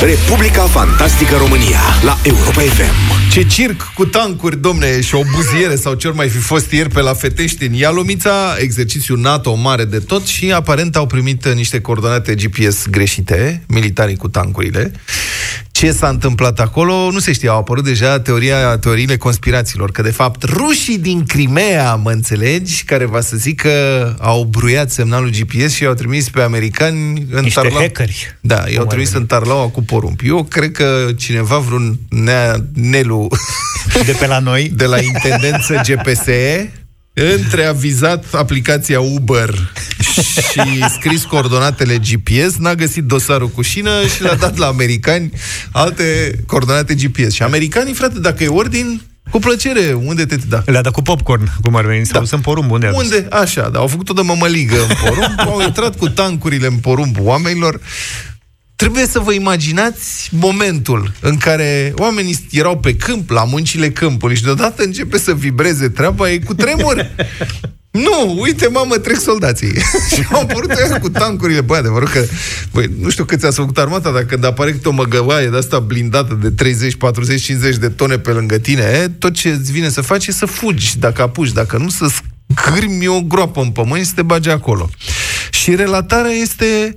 Republica Fantastică România la Europa FM. Ce circ cu tancuri, domne, și o buziere sau ce mai fi fost ieri pe la Fetești în Ialomița, exercițiu NATO mare de tot și aparent au primit niște coordonate GPS greșite, militarii cu tancurile ce s-a întâmplat acolo, nu se știe, au apărut deja teoria, teoriile conspirațiilor, că de fapt rușii din Crimea, mă înțelegi, care va să zic că au bruiat semnalul GPS și au trimis pe americani în Niște Tarlau. hackeri. Da, i-au Cum trimis ar în Tarlaua cu porumb. Eu cred că cineva, vreun nea, Nelu De pe la noi. de la intendență GPSE, între avizat aplicația Uber și scris coordonatele GPS, n-a găsit dosarul cu șină și l-a dat la americani alte coordonate GPS. Și americanii, frate, dacă e ordin, cu plăcere, unde te da? Le-a dat cu popcorn, cum ar veni, sau sunt porumb, unde a dus? Unde? Așa, da, au făcut o de mămăligă în porumb, au intrat cu tancurile în porumb oamenilor. Trebuie să vă imaginați momentul în care oamenii erau pe câmp, la muncile câmpului și deodată începe să vibreze treaba, e cu tremur. Nu, uite, mamă, trec soldații. și au apărut ăia cu tancurile. Băi, adevărul că, băi, nu știu cât ți-a făcut armata, dar când apare câte o măgăvaie de asta blindată de 30, 40, 50 de tone pe lângă tine, tot ce îți vine să faci e să fugi, dacă apuci, dacă nu, să scârmi o groapă în pământ și să te bagi acolo. Și relatarea este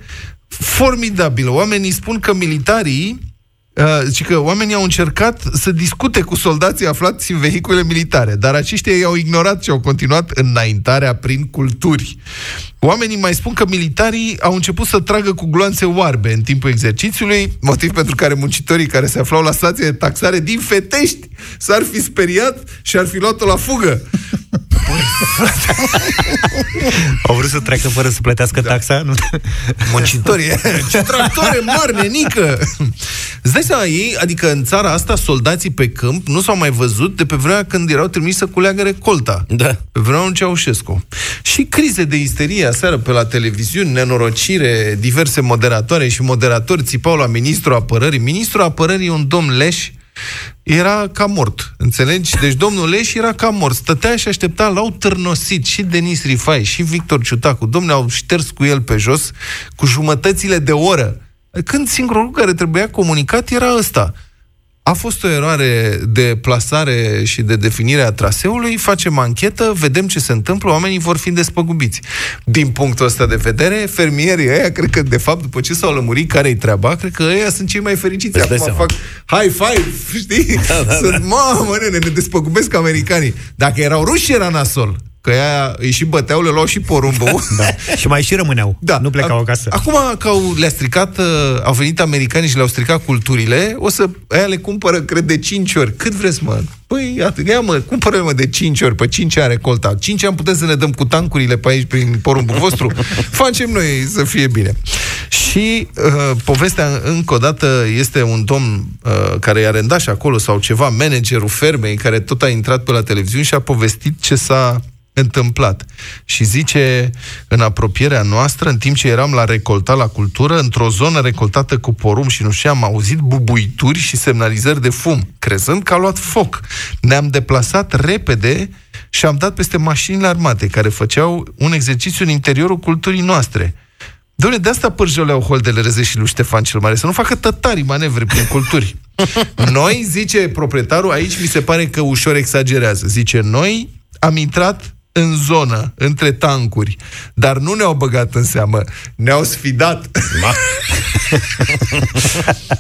formidabilă. Oamenii spun că militarii Uh, și că oamenii au încercat să discute cu soldații aflați în vehicule militare, dar aceștia i-au ignorat și au continuat înaintarea prin culturi. Oamenii mai spun că militarii au început să tragă cu gloanțe oarbe în timpul exercițiului, motiv pentru care muncitorii care se aflau la stație de taxare din Fetești s-ar fi speriat și ar fi luat-o la fugă. Au vrut să treacă fără să plătească da. taxa? Nu? Muncitorii, ce tractoare mari, nenică! Îți dai seama, ei, adică în țara asta, soldații pe câmp nu s-au mai văzut de pe vremea când erau trimiși să culeagă recolta. Da. Pe vremea lui Ceaușescu. Și crize de isterie aseară pe la televiziuni, nenorocire, diverse moderatoare și moderatori țipau la ministrul apărării. Ministrul apărării, un domn leș, era ca mort, înțelegi? Deci domnul Leș era ca mort. Stătea și aștepta, l-au târnosit și Denis Rifai și Victor Ciutacu. Domnule, au șters cu el pe jos cu jumătățile de oră. Când singurul lucru care trebuia comunicat era ăsta. A fost o eroare de plasare și de definire a traseului, facem anchetă, vedem ce se întâmplă, oamenii vor fi despăgubiți. Din punctul ăsta de vedere, fermierii ăia, cred că, de fapt, după ce s-au lămurit care-i treaba, cred că ăia sunt cei mai fericiți. Îți dai Acum seama. fac high five, știi? Da, da, sunt, mamă, nene, ne despăgubesc americanii. Dacă erau ruși, era nasol. Că aia îi și băteau, le luau și porumbul. Da. Și mai și rămâneau. Da. Nu plecau Ac- acasă. Acum că au, le-a stricat, uh, au venit americanii și le-au stricat culturile, o să, aia le cumpără, cred, de 5 ori. Cât vreți, mă? Păi, atât, ia mă, cumpără mă de 5 ori, pe 5 ani recolta. 5 ani putem să ne dăm cu tancurile pe aici, prin porumbul vostru. Facem noi să fie bine. Și uh, povestea, încă o dată, este un domn uh, care i-a rendat și acolo, sau ceva, managerul fermei, care tot a intrat pe la televiziune și a povestit ce s-a întâmplat. Și zice, în apropierea noastră, în timp ce eram la recolta la cultură, într-o zonă recoltată cu porumb și nu știu, am auzit bubuituri și semnalizări de fum, crezând că a luat foc. Ne-am deplasat repede și am dat peste mașinile armate, care făceau un exercițiu în interiorul culturii noastre. Doamne, de asta pârjoleau holdele Reze și lui Ștefan cel Mare, să nu facă tătarii manevre prin culturi. Noi, zice proprietarul, aici mi se pare că ușor exagerează. Zice, noi am intrat în zonă, între tancuri, dar nu ne-au băgat în seamă, ne-au sfidat.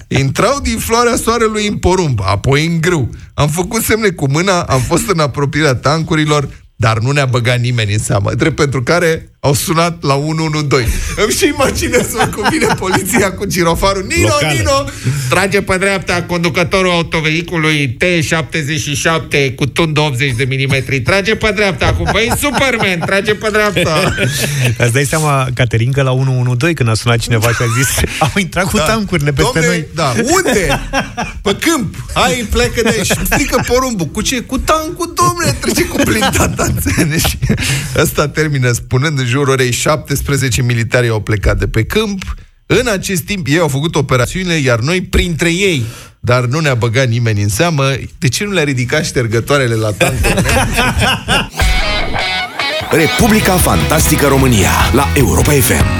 Intrau din floarea soarelui în porumb, apoi în grâu. Am făcut semne cu mâna, am fost în apropierea tancurilor, dar nu ne-a băgat nimeni în seamă, drept pentru care au sunat la 112. Îmi și imaginez cum vine poliția cu girofarul. Nino, Locală. Nino, trage pe dreapta conducătorul autovehiculului T77 cu tun de 80 de milimetri. Trage pe dreapta acum. Băi, Superman, trage pe dreapta. Îți dai seama, Caterin, că la 112, când a sunat cineva și a zis au intrat cu tancurile peste Domne, noi. Da, unde? Pe câmp. Hai, plecă de aici. Strică porumbul. Cu ce? Cu tancul, domne, trece cu blindata. înțelegi? Ăsta termină spunând în jurul orei 17 militari au plecat de pe câmp. În acest timp ei au făcut operațiunile, iar noi printre ei. Dar nu ne-a băgat nimeni în seamă. De ce nu le-a ridicat ștergătoarele la tancul? Republica Fantastică România la Europa FM.